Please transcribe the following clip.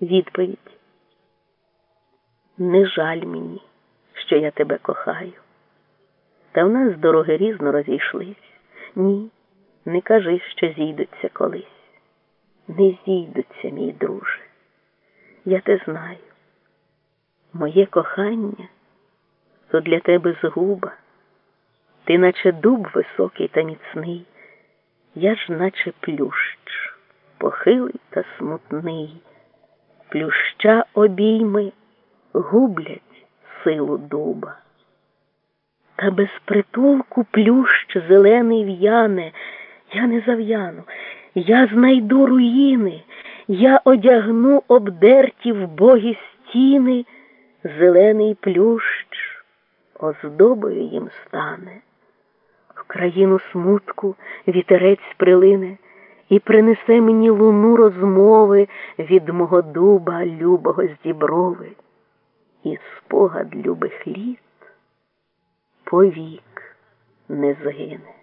Відповідь. Не жаль мені, що я тебе кохаю. Та в нас дороги різно розійшлись. Ні, не кажи, що зійдуться колись. Не зійдуться, мій друже. Я те знаю. Моє кохання то для тебе згуба. Ти, наче дуб високий та міцний, я ж, наче плющ, похилий та смутний. Плюща обійми гублять силу дуба. Та без притулку плющ зелений в'яне, я не зав'яну, я знайду руїни, я одягну обдерті вбогі стіни, зелений плющ оздобою їм стане. В країну смутку вітерець прилине і принесе мені луну розмови від мого дуба любого з діброви, і спогад любих літ повік не згине.